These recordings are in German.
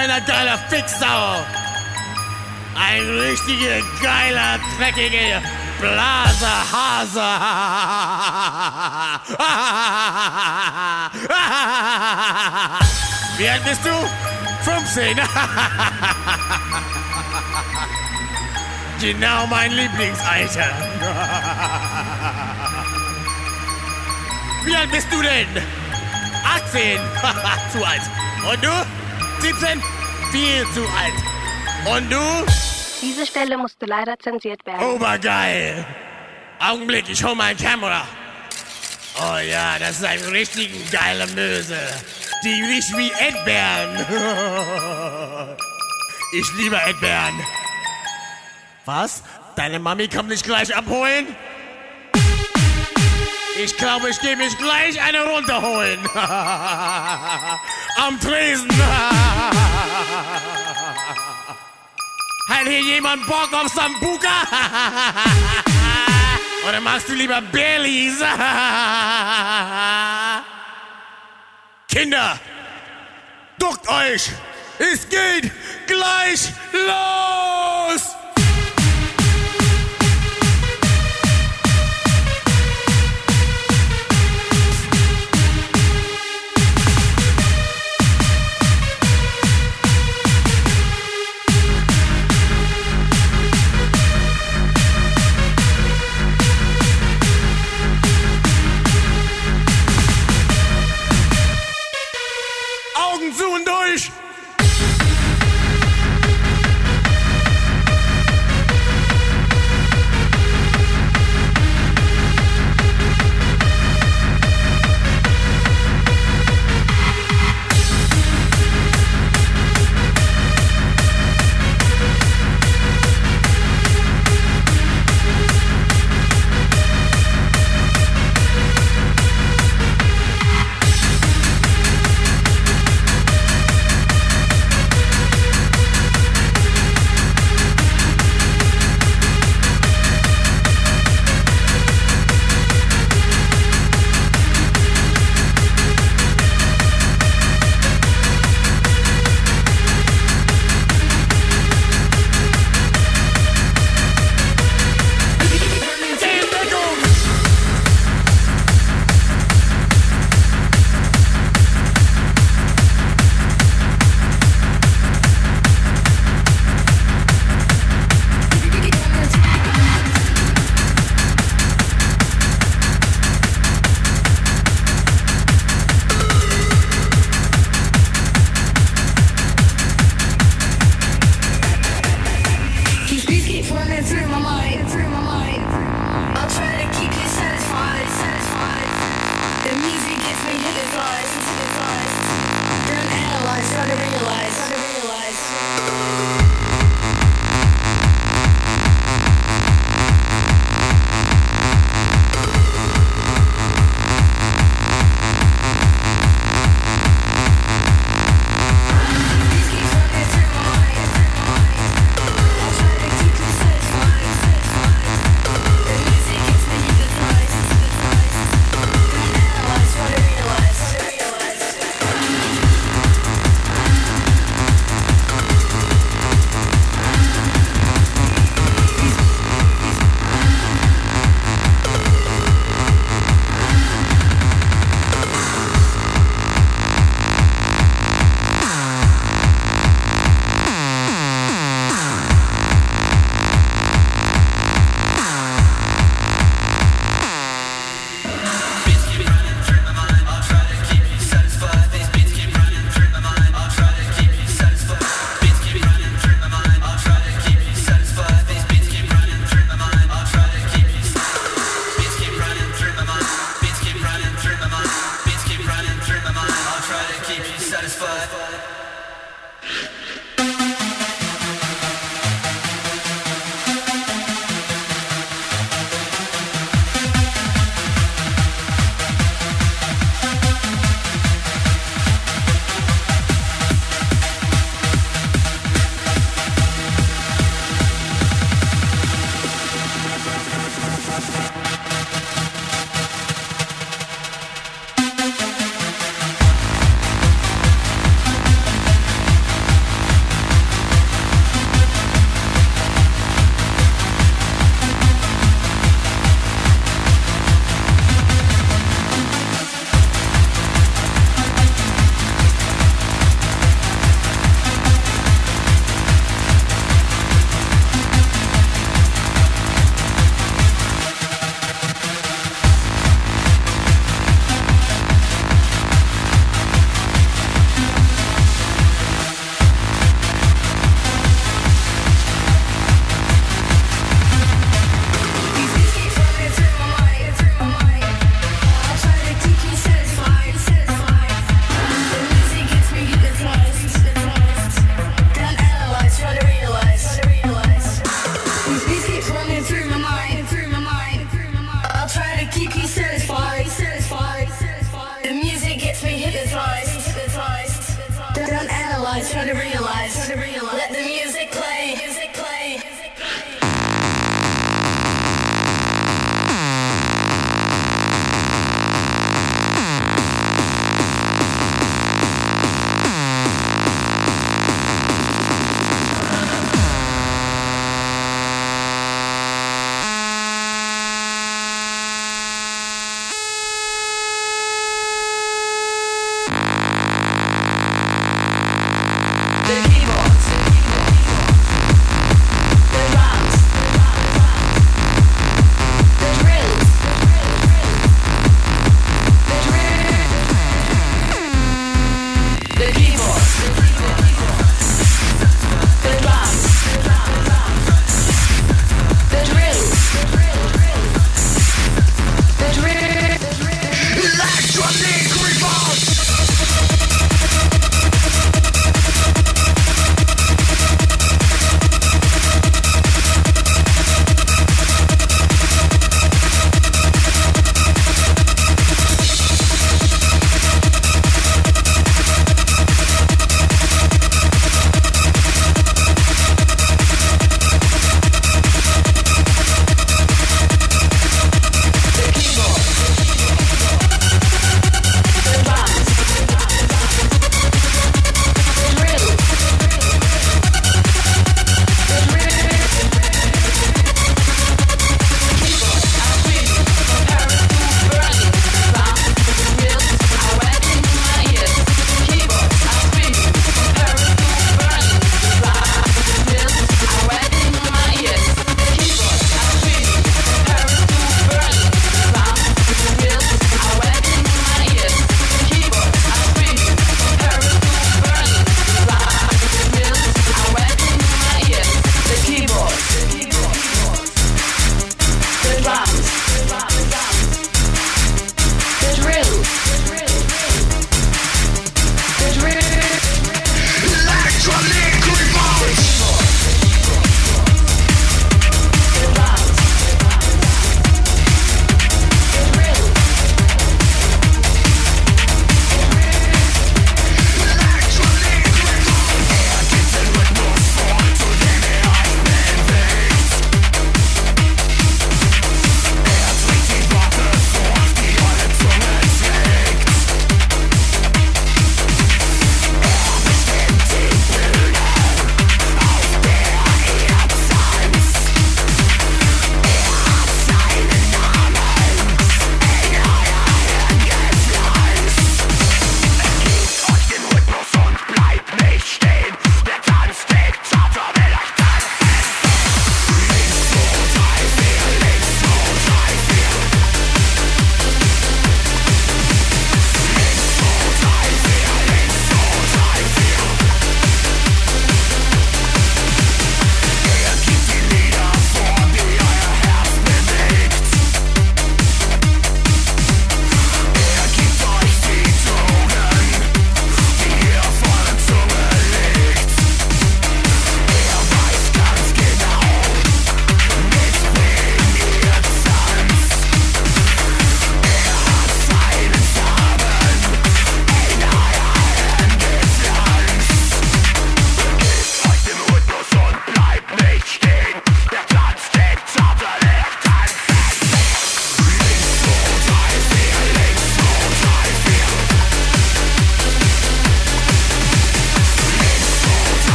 Du bist so eine geiler Fixsau! Ein richtiger geiler, dreckiger Blaserhase! Wie alt bist du? 15! Genau mein Lieblingsalter. Wie alt bist du denn? 18. zu alt. Und du? 17? Viel zu alt. Und du? Diese Stelle musste leider zensiert werden. Obergeil. Augenblick, ich hol mein Kamera. Oh ja, das ist ein richtig geiler Möse. Die riecht wie Erdbeeren. Ich liebe Erdbeeren. Was? Deine Mami kommt nicht gleich abholen? Ich glaube, ich gehe mich gleich eine runterholen. Am Tresen. Hat hier jemand Bock auf Sambuka? Oder magst du lieber Baileys? Kinder, duckt euch! Es geht gleich los!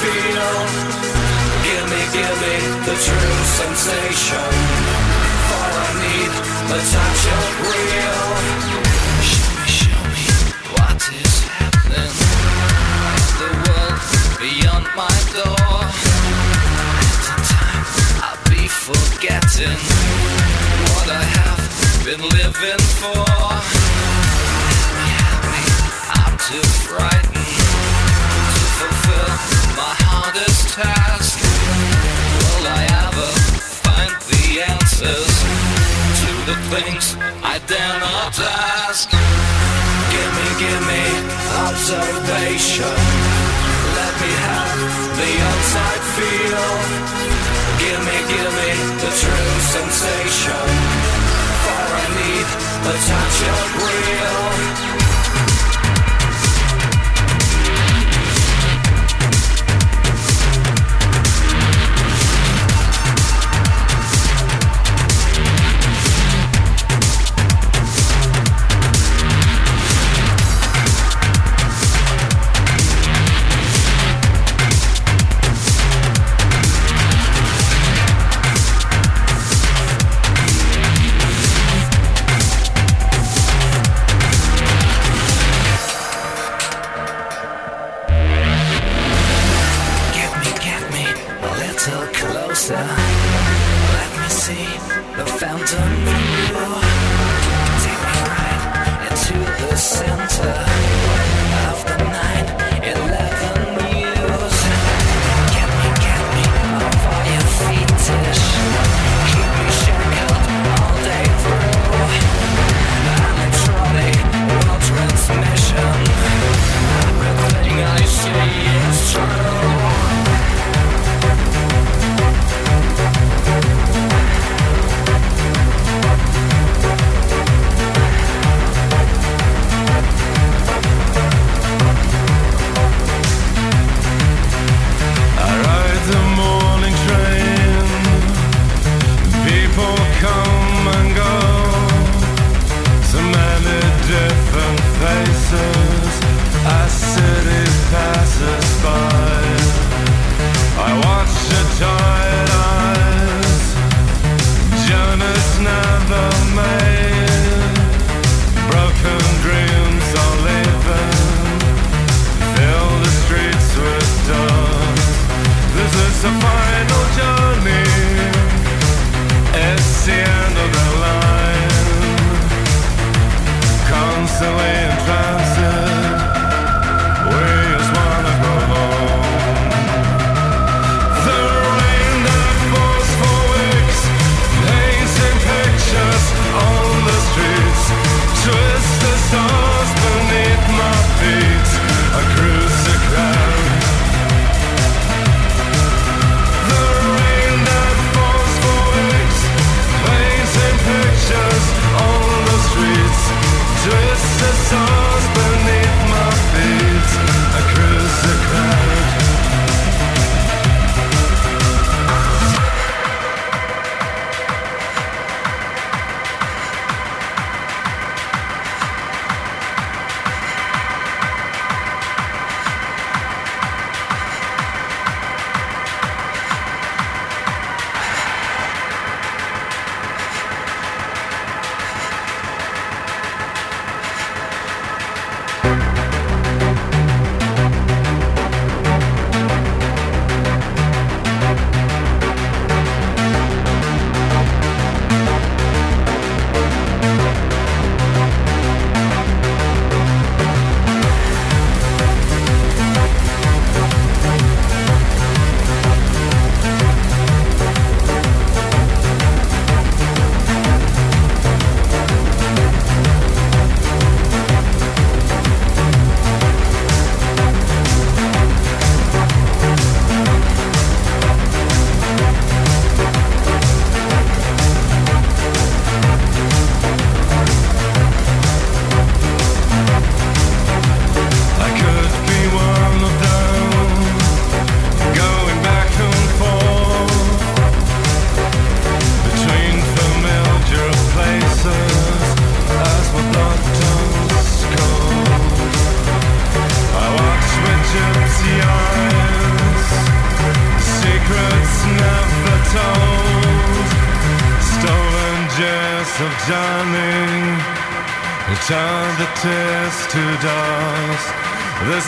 Feel. Give me, give me the true sensation. For I need the touch of real. Show me, show me what is happening. The world beyond my door. The time, I'll be forgetting what I have been living for. Help me, help me, I'm too frightened things I dare not ask? Give me, give me observation. Let me have the outside feel. Give me, give me the true sensation. For I need the touch of real.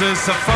Is a